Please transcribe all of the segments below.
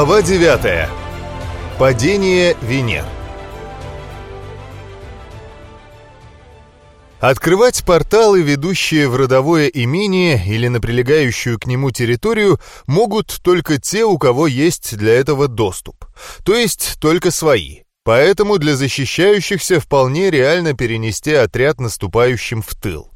Глава 9. Падение Венер. Открывать порталы, ведущие в родовое имение или на прилегающую к нему территорию, могут только те, у кого есть для этого доступ. То есть только свои. Поэтому для защищающихся вполне реально перенести отряд наступающим в тыл.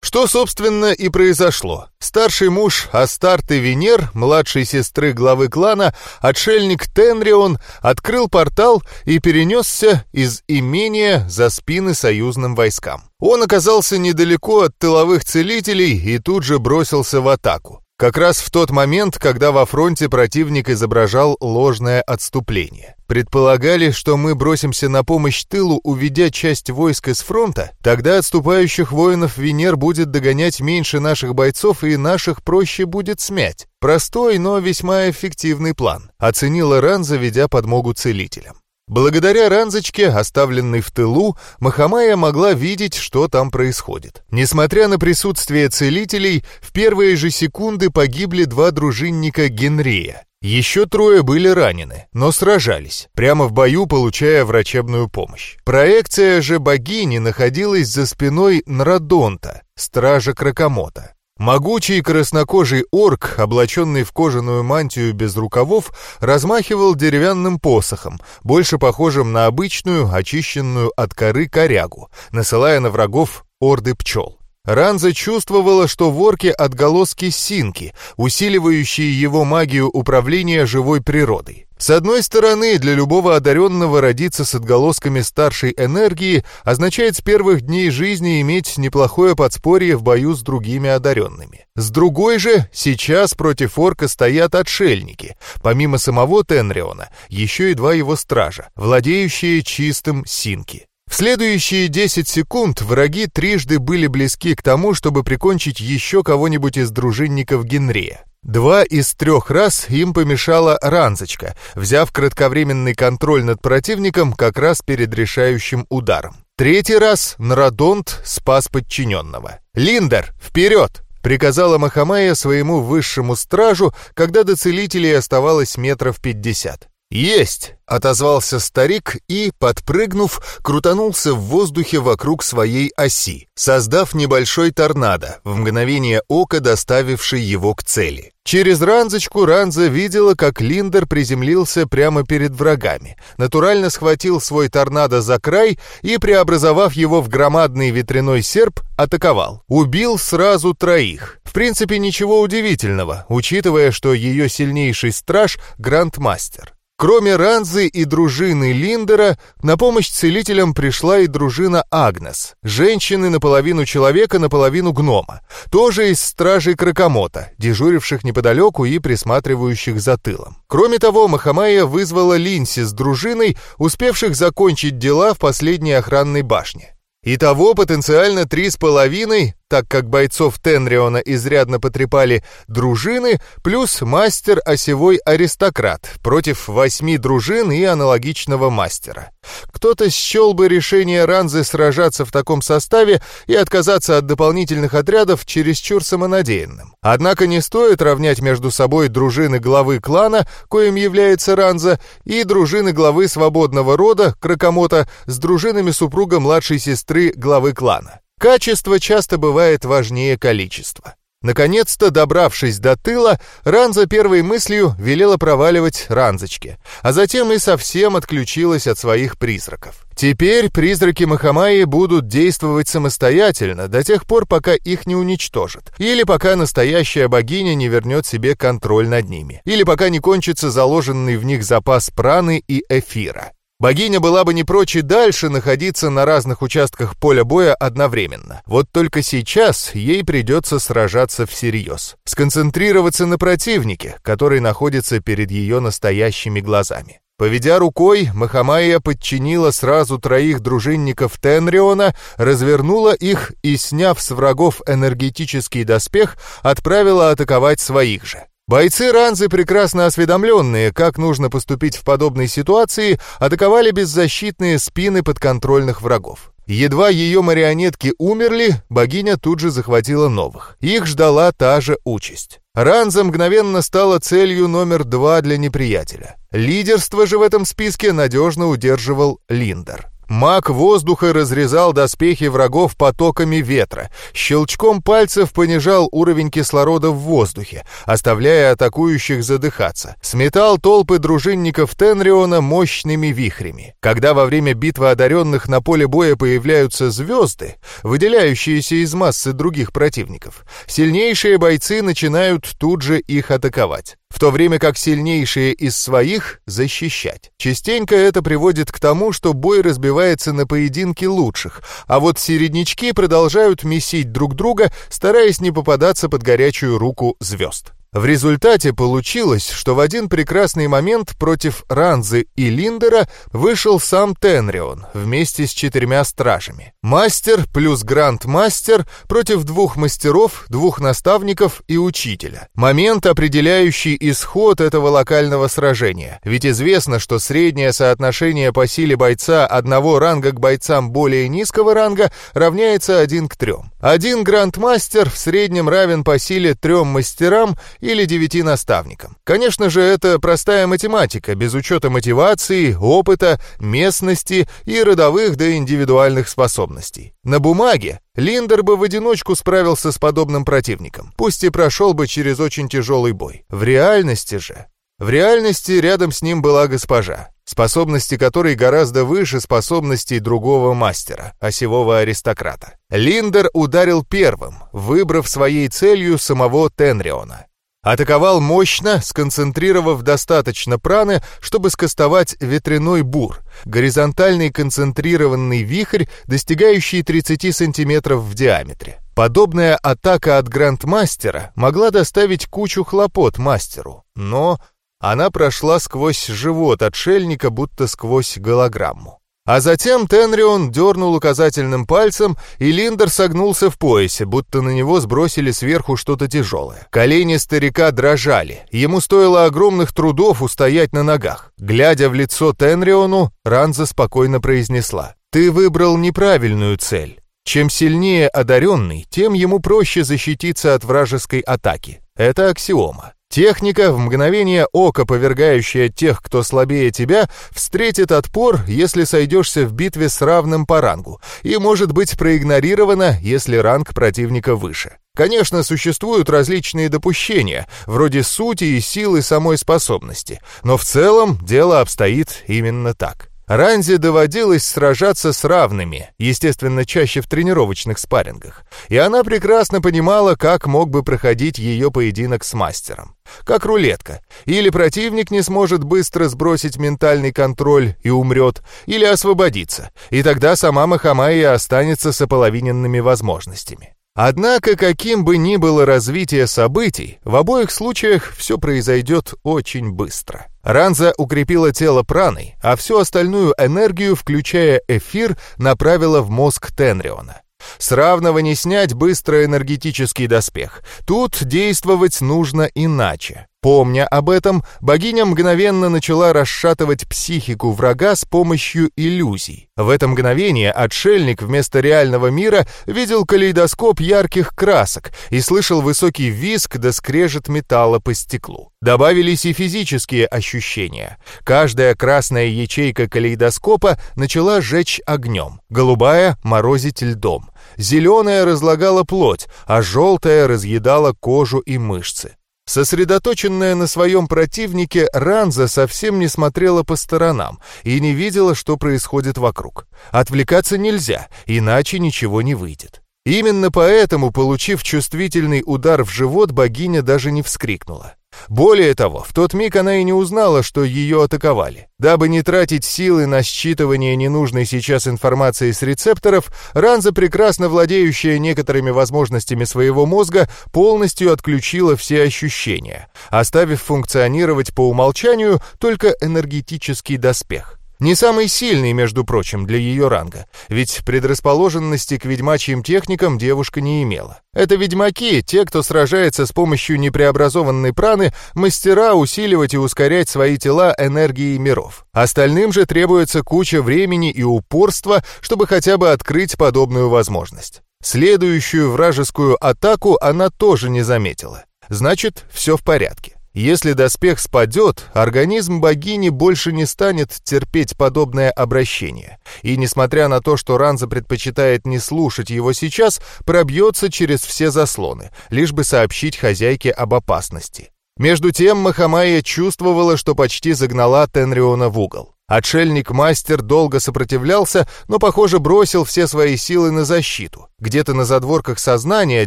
Что, собственно, и произошло. Старший муж Астарты Венер, младшей сестры главы клана, отшельник Тенрион, открыл портал и перенесся из имения за спины союзным войскам. Он оказался недалеко от тыловых целителей и тут же бросился в атаку. Как раз в тот момент, когда во фронте противник изображал ложное отступление. Предполагали, что мы бросимся на помощь тылу, уведя часть войск из фронта, тогда отступающих воинов Венер будет догонять меньше наших бойцов и наших проще будет смять. Простой, но весьма эффективный план, оценила Ран, заведя подмогу целителям. Благодаря ранзочке, оставленной в тылу, Махамая могла видеть, что там происходит. Несмотря на присутствие целителей, в первые же секунды погибли два дружинника Генрия. Еще трое были ранены, но сражались, прямо в бою получая врачебную помощь. Проекция же богини находилась за спиной Нрадонта, стража Кракомота. Могучий краснокожий орк, облаченный в кожаную мантию без рукавов, размахивал деревянным посохом, больше похожим на обычную, очищенную от коры корягу, насылая на врагов орды пчел. Ранза чувствовала, что в орке отголоски синки, усиливающие его магию управления живой природой. С одной стороны, для любого одаренного родиться с отголосками старшей энергии означает с первых дней жизни иметь неплохое подспорье в бою с другими одаренными. С другой же, сейчас против орка стоят отшельники, помимо самого Тенриона, еще и два его стража, владеющие чистым синки. В следующие 10 секунд враги трижды были близки к тому, чтобы прикончить еще кого-нибудь из дружинников Генрия. Два из трех раз им помешала Ранзочка, взяв кратковременный контроль над противником как раз перед решающим ударом. Третий раз Нрадонт спас подчиненного. «Линдер, вперед!» — приказала Махамая своему высшему стражу, когда до целителей оставалось метров пятьдесят. «Есть!» — отозвался старик и, подпрыгнув, крутанулся в воздухе вокруг своей оси, создав небольшой торнадо, в мгновение ока доставивший его к цели. Через ранзочку Ранза видела, как Линдер приземлился прямо перед врагами, натурально схватил свой торнадо за край и, преобразовав его в громадный ветряной серп, атаковал. Убил сразу троих. В принципе, ничего удивительного, учитывая, что ее сильнейший страж — Грандмастер. Кроме Ранзы и дружины Линдера, на помощь целителям пришла и дружина Агнес, женщины наполовину человека, наполовину гнома, тоже из стражей Кракомота, дежуривших неподалеку и присматривающих за тылом. Кроме того, Махамая вызвала Линси с дружиной, успевших закончить дела в последней охранной башне. Итого потенциально три с половиной, так как бойцов Тенриона изрядно потрепали дружины, плюс мастер-осевой аристократ против восьми дружин и аналогичного мастера. Кто-то счел бы решение Ранзы сражаться в таком составе и отказаться от дополнительных отрядов чересчур самонадеянным. Однако не стоит равнять между собой дружины главы клана, коим является Ранза, и дружины главы свободного рода, Кракомота, с дружинами супруга младшей сестры главы клана. Качество часто бывает важнее количества. Наконец-то, добравшись до тыла, Ранза первой мыслью велела проваливать Ранзочке, а затем и совсем отключилась от своих призраков. Теперь призраки Махамаи будут действовать самостоятельно до тех пор, пока их не уничтожат, или пока настоящая богиня не вернет себе контроль над ними, или пока не кончится заложенный в них запас праны и эфира. Богиня была бы не прочь и дальше находиться на разных участках поля боя одновременно. Вот только сейчас ей придется сражаться всерьез. Сконцентрироваться на противнике, который находится перед ее настоящими глазами. Поведя рукой, Махамая подчинила сразу троих дружинников Тенриона, развернула их и, сняв с врагов энергетический доспех, отправила атаковать своих же. Бойцы Ранзы, прекрасно осведомленные, как нужно поступить в подобной ситуации, атаковали беззащитные спины подконтрольных врагов. Едва ее марионетки умерли, богиня тут же захватила новых. Их ждала та же участь. Ранза мгновенно стала целью номер два для неприятеля. Лидерство же в этом списке надежно удерживал Линдер. Маг воздуха разрезал доспехи врагов потоками ветра, щелчком пальцев понижал уровень кислорода в воздухе, оставляя атакующих задыхаться, сметал толпы дружинников Тенриона мощными вихрями. Когда во время битвы одаренных на поле боя появляются звезды, выделяющиеся из массы других противников, сильнейшие бойцы начинают тут же их атаковать в то время как сильнейшие из своих защищать. Частенько это приводит к тому, что бой разбивается на поединки лучших, а вот середнячки продолжают месить друг друга, стараясь не попадаться под горячую руку звезд. В результате получилось, что в один прекрасный момент против Ранзы и Линдера вышел сам Тенрион вместе с четырьмя стражами. Мастер плюс гранд-мастер против двух мастеров, двух наставников и учителя. Момент, определяющий исход этого локального сражения. Ведь известно, что среднее соотношение по силе бойца одного ранга к бойцам более низкого ранга равняется 1 к 3. Один гранд-мастер в среднем равен по силе трем мастерам или девяти наставникам. Конечно же, это простая математика, без учета мотивации, опыта, местности и родовых до индивидуальных способностей. На бумаге Линдер бы в одиночку справился с подобным противником, пусть и прошел бы через очень тяжелый бой. В реальности же... В реальности рядом с ним была госпожа, способности которой гораздо выше способностей другого мастера, осевого аристократа. Линдер ударил первым, выбрав своей целью самого Тенриона. Атаковал мощно, сконцентрировав достаточно праны, чтобы скостовать ветряной бур, горизонтальный концентрированный вихрь, достигающий 30 сантиметров в диаметре. Подобная атака от Грандмастера могла доставить кучу хлопот мастеру, но она прошла сквозь живот отшельника, будто сквозь голограмму. А затем Тенрион дернул указательным пальцем, и Линдер согнулся в поясе, будто на него сбросили сверху что-то тяжелое. Колени старика дрожали. Ему стоило огромных трудов устоять на ногах. Глядя в лицо Тенриону, Ранза спокойно произнесла. «Ты выбрал неправильную цель. Чем сильнее одаренный, тем ему проще защититься от вражеской атаки. Это аксиома. Техника, в мгновение ока повергающая тех, кто слабее тебя, встретит отпор, если сойдешься в битве с равным по рангу, и может быть проигнорирована, если ранг противника выше. Конечно, существуют различные допущения, вроде сути и силы самой способности, но в целом дело обстоит именно так. Ранзе доводилось сражаться с равными, естественно, чаще в тренировочных спаррингах, и она прекрасно понимала, как мог бы проходить ее поединок с мастером. Как рулетка. Или противник не сможет быстро сбросить ментальный контроль и умрет, или освободиться, и тогда сама Махамая останется с ополовиненными возможностями. Однако, каким бы ни было развитие событий, в обоих случаях все произойдет очень быстро. Ранза укрепила тело праной, а всю остальную энергию, включая эфир, направила в мозг Тенриона. С равного не снять быстро энергетический доспех. Тут действовать нужно иначе. Помня об этом, богиня мгновенно начала расшатывать психику врага с помощью иллюзий. В это мгновение отшельник вместо реального мира видел калейдоскоп ярких красок и слышал высокий визг да скрежет металла по стеклу. Добавились и физические ощущения. Каждая красная ячейка калейдоскопа начала жечь огнем, голубая — морозить льдом, зеленая разлагала плоть, а желтая разъедала кожу и мышцы. Сосредоточенная на своем противнике, Ранза совсем не смотрела по сторонам и не видела, что происходит вокруг. Отвлекаться нельзя, иначе ничего не выйдет. Именно поэтому, получив чувствительный удар в живот, богиня даже не вскрикнула. Более того, в тот миг она и не узнала, что ее атаковали. Дабы не тратить силы на считывание ненужной сейчас информации с рецепторов, Ранза, прекрасно владеющая некоторыми возможностями своего мозга, полностью отключила все ощущения, оставив функционировать по умолчанию только энергетический доспех. Не самый сильный, между прочим, для ее ранга, ведь предрасположенности к ведьмачьим техникам девушка не имела. Это ведьмаки, те, кто сражается с помощью непреобразованной праны, мастера усиливать и ускорять свои тела энергией миров. Остальным же требуется куча времени и упорства, чтобы хотя бы открыть подобную возможность. Следующую вражескую атаку она тоже не заметила. Значит, все в порядке. Если доспех спадет, организм богини больше не станет терпеть подобное обращение. И несмотря на то, что Ранза предпочитает не слушать его сейчас, пробьется через все заслоны, лишь бы сообщить хозяйке об опасности. Между тем Махамая чувствовала, что почти загнала Тенриона в угол. Отшельник-мастер долго сопротивлялся, но, похоже, бросил все свои силы на защиту. Где-то на задворках сознания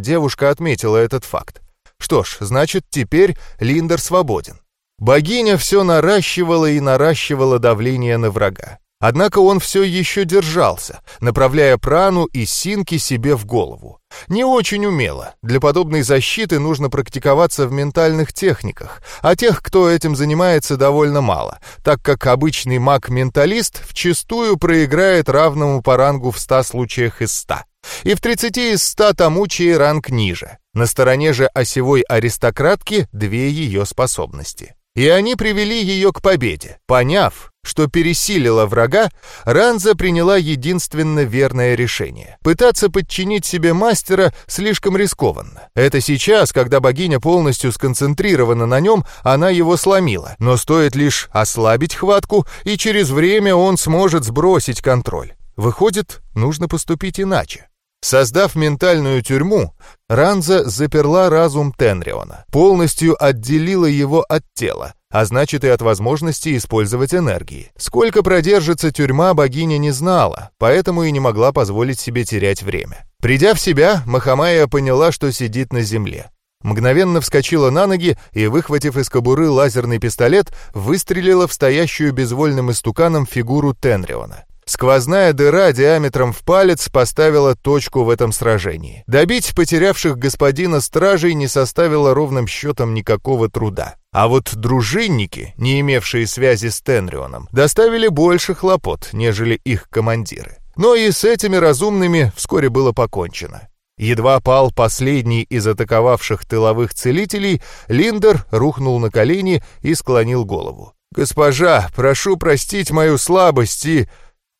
девушка отметила этот факт. Что ж, значит, теперь Линдер свободен. Богиня все наращивала и наращивала давление на врага. Однако он все еще держался, направляя прану и синки себе в голову. Не очень умело. Для подобной защиты нужно практиковаться в ментальных техниках, а тех, кто этим занимается, довольно мало, так как обычный маг-менталист вчастую проиграет равному по рангу в 100 случаях из 100. И в 30 из 100 тому, чей ранг ниже. На стороне же осевой аристократки две ее способности. И они привели ее к победе. Поняв, что пересилила врага, Ранза приняла единственно верное решение. Пытаться подчинить себе мастера слишком рискованно. Это сейчас, когда богиня полностью сконцентрирована на нем, она его сломила. Но стоит лишь ослабить хватку, и через время он сможет сбросить контроль. Выходит, нужно поступить иначе. Создав ментальную тюрьму, Ранза заперла разум Тенриона, полностью отделила его от тела, а значит и от возможности использовать энергии. Сколько продержится тюрьма, богиня не знала, поэтому и не могла позволить себе терять время. Придя в себя, Махамая поняла, что сидит на земле. Мгновенно вскочила на ноги и, выхватив из кобуры лазерный пистолет, выстрелила в стоящую безвольным истуканом фигуру Тенриона. Сквозная дыра диаметром в палец поставила точку в этом сражении. Добить потерявших господина стражей не составило ровным счетом никакого труда. А вот дружинники, не имевшие связи с Тенрионом, доставили больше хлопот, нежели их командиры. Но и с этими разумными вскоре было покончено. Едва пал последний из атаковавших тыловых целителей, Линдер рухнул на колени и склонил голову. «Госпожа, прошу простить мою слабость и...»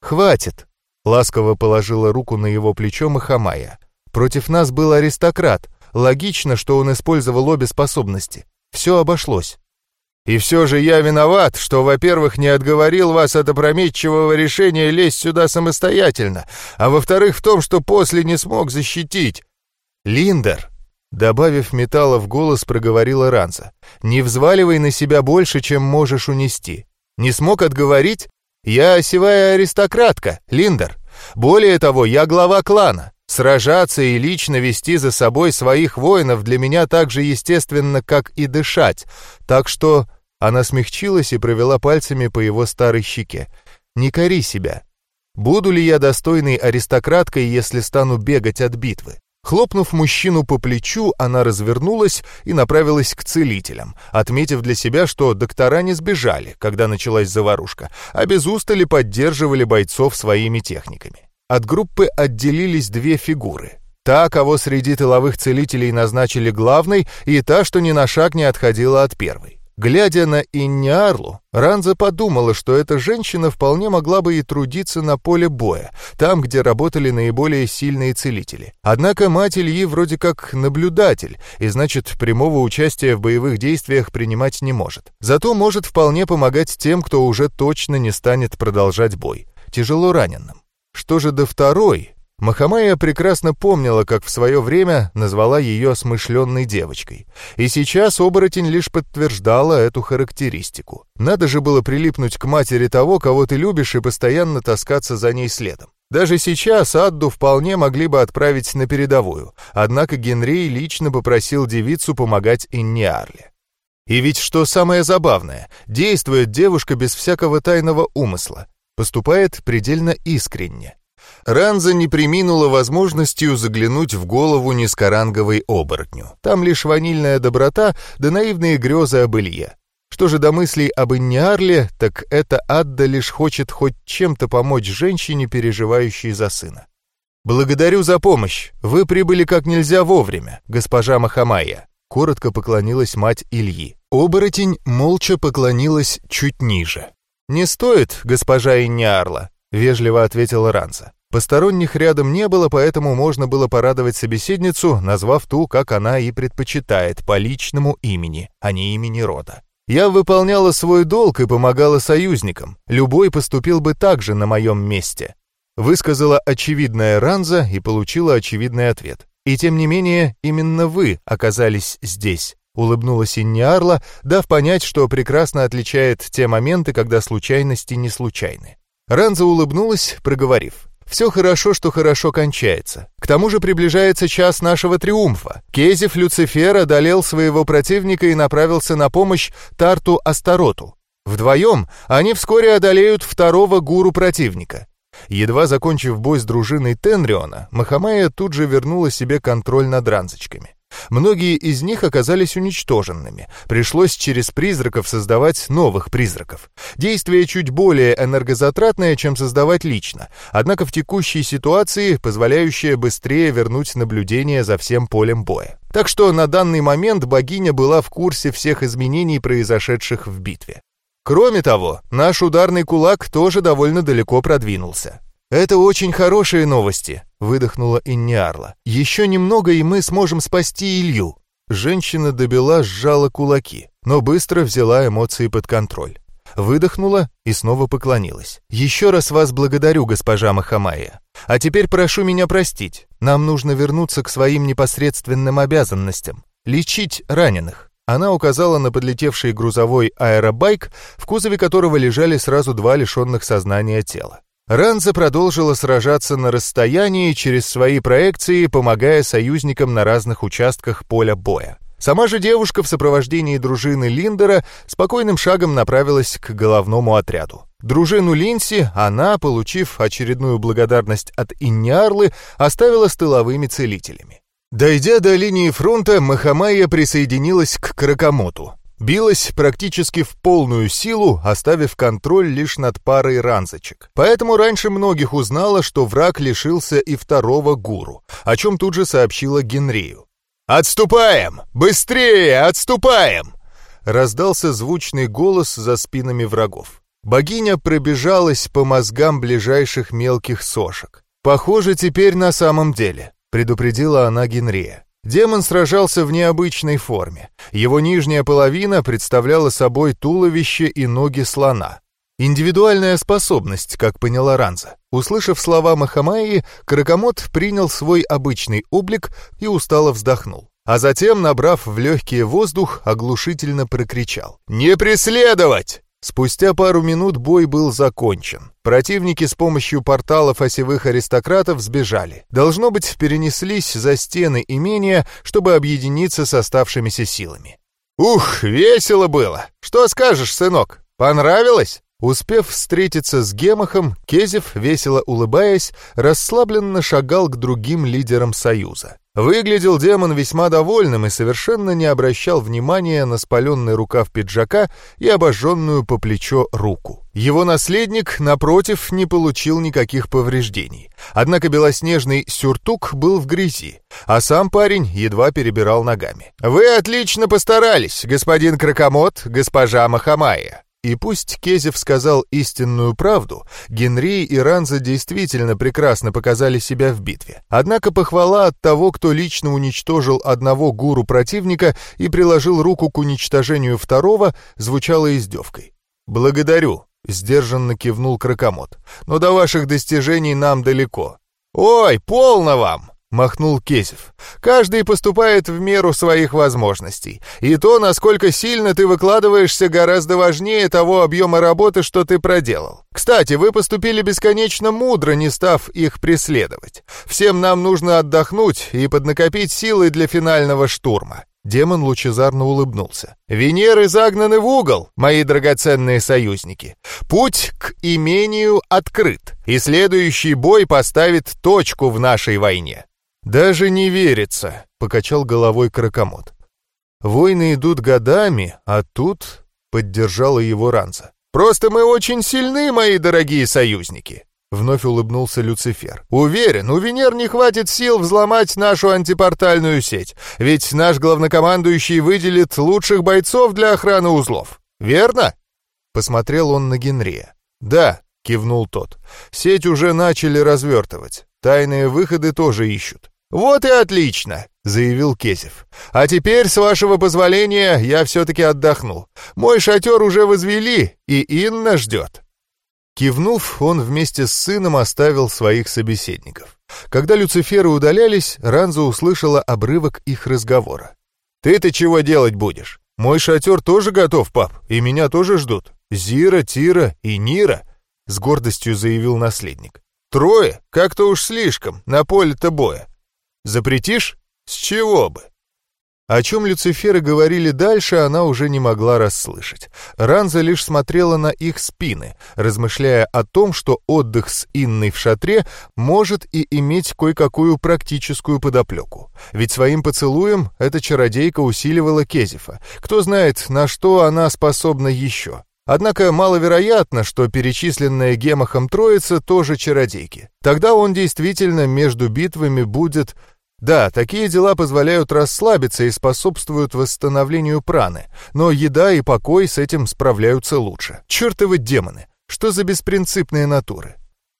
«Хватит!» — ласково положила руку на его плечо Махамая. «Против нас был аристократ. Логично, что он использовал обе способности. Все обошлось». «И все же я виноват, что, во-первых, не отговорил вас от опрометчивого решения лезть сюда самостоятельно, а во-вторых, в том, что после не смог защитить». «Линдер!» Добавив металла в голос, проговорила Ранза. «Не взваливай на себя больше, чем можешь унести. Не смог отговорить? Я осевая аристократка, Линдер. Более того, я глава клана. Сражаться и лично вести за собой своих воинов для меня так же естественно, как и дышать. Так что она смягчилась и провела пальцами по его старой щеке. Не кори себя. Буду ли я достойной аристократкой, если стану бегать от битвы? Хлопнув мужчину по плечу, она развернулась и направилась к целителям, отметив для себя, что доктора не сбежали, когда началась заварушка, а без устали поддерживали бойцов своими техниками. От группы отделились две фигуры. Та, кого среди тыловых целителей назначили главной, и та, что ни на шаг не отходила от первой. Глядя на Инниарлу, Ранза подумала, что эта женщина вполне могла бы и трудиться на поле боя, там, где работали наиболее сильные целители. Однако мать Ильи вроде как наблюдатель, и значит, прямого участия в боевых действиях принимать не может. Зато может вполне помогать тем, кто уже точно не станет продолжать бой, тяжело раненым. Что же до второй, Махамая прекрасно помнила, как в свое время назвала ее смышленной девочкой. И сейчас оборотень лишь подтверждала эту характеристику. Надо же было прилипнуть к матери того, кого ты любишь, и постоянно таскаться за ней следом. Даже сейчас Адду вполне могли бы отправить на передовую, однако Генрей лично попросил девицу помогать Инниарле. И ведь что самое забавное, действует девушка без всякого тайного умысла, поступает предельно искренне. Ранза не приминула возможностью заглянуть в голову низкоранговой оборотню. Там лишь ванильная доброта да наивные грезы об Илье. Что же до мыслей об Инниарле, так это Адда лишь хочет хоть чем-то помочь женщине, переживающей за сына. «Благодарю за помощь. Вы прибыли как нельзя вовремя, госпожа Махамая», — коротко поклонилась мать Ильи. Оборотень молча поклонилась чуть ниже. «Не стоит, госпожа Инниарла», — вежливо ответила Ранца. Посторонних рядом не было, поэтому можно было порадовать собеседницу, назвав ту, как она и предпочитает, по личному имени, а не имени рода. Я выполняла свой долг и помогала союзникам. Любой поступил бы так же на моем месте. Высказала очевидная Ранза и получила очевидный ответ. И тем не менее, именно вы оказались здесь. Улыбнулась Инниарла, дав понять, что прекрасно отличает те моменты, когда случайности не случайны. Ранза улыбнулась, проговорив. Все хорошо, что хорошо кончается. К тому же приближается час нашего триумфа. Кезев Люцифер одолел своего противника и направился на помощь Тарту Астароту. Вдвоем они вскоре одолеют второго гуру противника. Едва закончив бой с дружиной Тенриона, Махамая тут же вернула себе контроль над ранзочками. Многие из них оказались уничтоженными. Пришлось через призраков создавать новых призраков. Действие чуть более энергозатратное, чем создавать лично, однако в текущей ситуации позволяющее быстрее вернуть наблюдение за всем полем боя. Так что на данный момент богиня была в курсе всех изменений, произошедших в битве. Кроме того, наш ударный кулак тоже довольно далеко продвинулся. «Это очень хорошие новости», — выдохнула Инниарла. «Еще немного, и мы сможем спасти Илью». Женщина добила, сжала кулаки, но быстро взяла эмоции под контроль. Выдохнула и снова поклонилась. «Еще раз вас благодарю, госпожа Махамая. А теперь прошу меня простить. Нам нужно вернуться к своим непосредственным обязанностям. Лечить раненых». Она указала на подлетевший грузовой аэробайк, в кузове которого лежали сразу два лишенных сознания тела. Ранза продолжила сражаться на расстоянии через свои проекции, помогая союзникам на разных участках поля боя. Сама же девушка в сопровождении дружины Линдера спокойным шагом направилась к головному отряду. Дружину Линси она, получив очередную благодарность от Инниарлы, оставила с тыловыми целителями. Дойдя до линии фронта, Махамая присоединилась к Кракомоту. Билась практически в полную силу, оставив контроль лишь над парой ранзочек. Поэтому раньше многих узнала, что враг лишился и второго гуру, о чем тут же сообщила Генрию. «Отступаем! Быстрее! Отступаем!» Раздался звучный голос за спинами врагов. Богиня пробежалась по мозгам ближайших мелких сошек. «Похоже, теперь на самом деле», — предупредила она Генрия. Демон сражался в необычной форме. Его нижняя половина представляла собой туловище и ноги слона. Индивидуальная способность, как поняла Ранза. Услышав слова Махамаи, Каракамот принял свой обычный облик и устало вздохнул. А затем, набрав в легкий воздух, оглушительно прокричал. «Не преследовать!» Спустя пару минут бой был закончен. Противники с помощью порталов осевых аристократов сбежали. Должно быть, перенеслись за стены имения, чтобы объединиться с оставшимися силами. «Ух, весело было! Что скажешь, сынок? Понравилось?» Успев встретиться с Гемахом, Кезев, весело улыбаясь, расслабленно шагал к другим лидерам Союза. Выглядел демон весьма довольным и совершенно не обращал внимания на спаленный рукав пиджака и обожженную по плечо руку. Его наследник, напротив, не получил никаких повреждений. Однако белоснежный сюртук был в грязи, а сам парень едва перебирал ногами. «Вы отлично постарались, господин Кракомот, госпожа Махамая», и пусть Кезев сказал истинную правду, Генри и Ранза действительно прекрасно показали себя в битве. Однако похвала от того, кто лично уничтожил одного гуру противника и приложил руку к уничтожению второго, звучала издевкой. «Благодарю», — сдержанно кивнул Кракомот, — «но до ваших достижений нам далеко». «Ой, полно вам!» Махнул Кезев. «Каждый поступает в меру своих возможностей. И то, насколько сильно ты выкладываешься, гораздо важнее того объема работы, что ты проделал. Кстати, вы поступили бесконечно мудро, не став их преследовать. Всем нам нужно отдохнуть и поднакопить силы для финального штурма. Демон лучезарно улыбнулся. «Венеры загнаны в угол, мои драгоценные союзники. Путь к имению открыт, и следующий бой поставит точку в нашей войне. «Даже не верится», — покачал головой кракомот. «Войны идут годами, а тут поддержала его Ранза. «Просто мы очень сильны, мои дорогие союзники!» Вновь улыбнулся Люцифер. «Уверен, у Венер не хватит сил взломать нашу антипортальную сеть, ведь наш главнокомандующий выделит лучших бойцов для охраны узлов. Верно?» Посмотрел он на Генрия. «Да», — кивнул тот. «Сеть уже начали развертывать. Тайные выходы тоже ищут». «Вот и отлично!» — заявил Кезев. «А теперь, с вашего позволения, я все-таки отдохну. Мой шатер уже возвели, и Инна ждет». Кивнув, он вместе с сыном оставил своих собеседников. Когда Люциферы удалялись, Ранза услышала обрывок их разговора. «Ты-то чего делать будешь? Мой шатер тоже готов, пап, и меня тоже ждут. Зира, Тира и Нира», — с гордостью заявил наследник. «Трое? Как-то уж слишком, на поле-то боя. Запретишь? С чего бы?» О чем Люциферы говорили дальше, она уже не могла расслышать. Ранза лишь смотрела на их спины, размышляя о том, что отдых с Инной в шатре может и иметь кое-какую практическую подоплеку. Ведь своим поцелуем эта чародейка усиливала Кезифа. Кто знает, на что она способна еще. Однако маловероятно, что перечисленная Гемахом троица тоже чародейки. Тогда он действительно между битвами будет да, такие дела позволяют расслабиться и способствуют восстановлению праны, но еда и покой с этим справляются лучше. Чертовы демоны! Что за беспринципные натуры?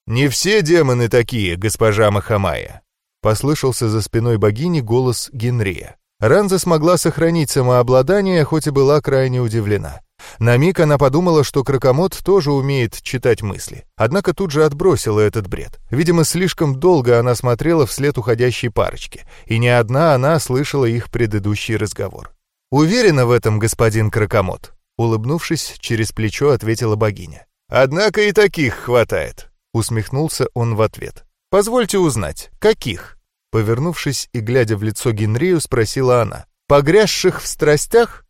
«Не все демоны такие, госпожа Махамая», — послышался за спиной богини голос Генрия. Ранза смогла сохранить самообладание, хоть и была крайне удивлена. На миг она подумала, что Кракомот тоже умеет читать мысли. Однако тут же отбросила этот бред. Видимо, слишком долго она смотрела вслед уходящей парочки, и не одна она слышала их предыдущий разговор. «Уверена в этом, господин Кракомот», — улыбнувшись, через плечо ответила богиня. «Однако и таких хватает», — усмехнулся он в ответ. «Позвольте узнать, каких?» Повернувшись и глядя в лицо Генрию, спросила она. «Погрязших в страстях?»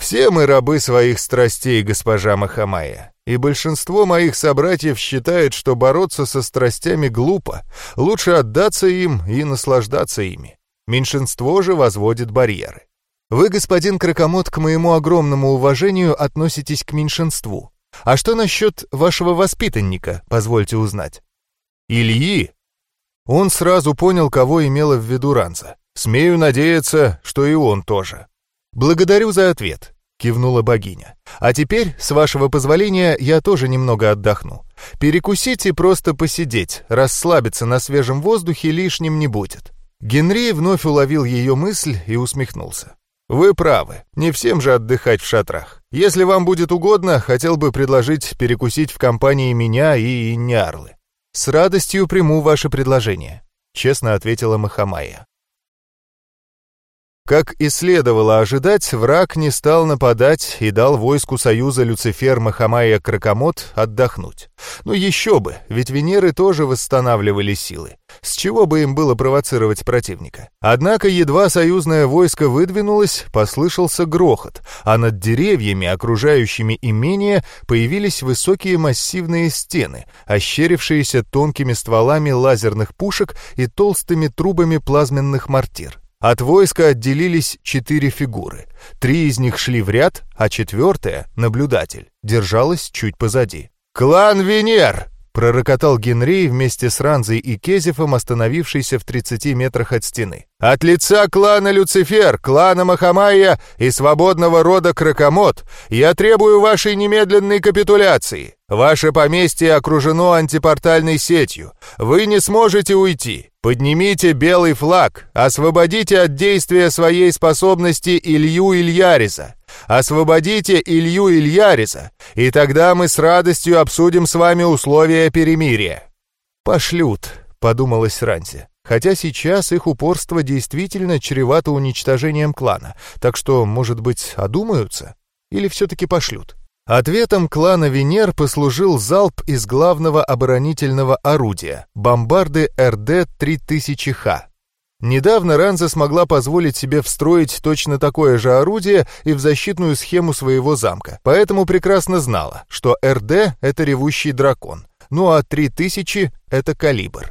Все мы рабы своих страстей, госпожа Махамая, и большинство моих собратьев считает, что бороться со страстями глупо, лучше отдаться им и наслаждаться ими. Меньшинство же возводит барьеры. Вы, господин Кракомот, к моему огромному уважению относитесь к меньшинству. А что насчет вашего воспитанника, позвольте узнать? Ильи? Он сразу понял, кого имела в виду Ранца. Смею надеяться, что и он тоже. «Благодарю за ответ», — кивнула богиня. «А теперь, с вашего позволения, я тоже немного отдохну. Перекусить и просто посидеть, расслабиться на свежем воздухе лишним не будет». Генри вновь уловил ее мысль и усмехнулся. «Вы правы, не всем же отдыхать в шатрах. Если вам будет угодно, хотел бы предложить перекусить в компании меня и Иньярлы». «С радостью приму ваше предложение», — честно ответила Махамая. Как и следовало ожидать, враг не стал нападать и дал войску Союза Люцифер Махамая Кракомот отдохнуть. Ну еще бы, ведь Венеры тоже восстанавливали силы. С чего бы им было провоцировать противника? Однако едва союзное войско выдвинулось, послышался грохот, а над деревьями, окружающими имение, появились высокие массивные стены, ощерившиеся тонкими стволами лазерных пушек и толстыми трубами плазменных мортир. От войска отделились четыре фигуры. Три из них шли в ряд, а четвертая, наблюдатель, держалась чуть позади. «Клан Венер!» — пророкотал Генрей вместе с Ранзой и Кезефом, остановившийся в 30 метрах от стены. «От лица клана Люцифер, клана Махамая и свободного рода Кракомот я требую вашей немедленной капитуляции. Ваше поместье окружено антипортальной сетью. Вы не сможете уйти. Поднимите белый флаг, освободите от действия своей способности Илью Ильяриза. Освободите Илью Ильяриза, и тогда мы с радостью обсудим с вами условия перемирия». «Пошлют», — подумалось Ранзи. Хотя сейчас их упорство действительно чревато уничтожением клана, так что, может быть, одумаются? Или все-таки пошлют? Ответом клана Венер послужил залп из главного оборонительного орудия — бомбарды РД-3000Х. Недавно Ранза смогла позволить себе встроить точно такое же орудие и в защитную схему своего замка, поэтому прекрасно знала, что РД — это ревущий дракон, ну а 3000 — это калибр.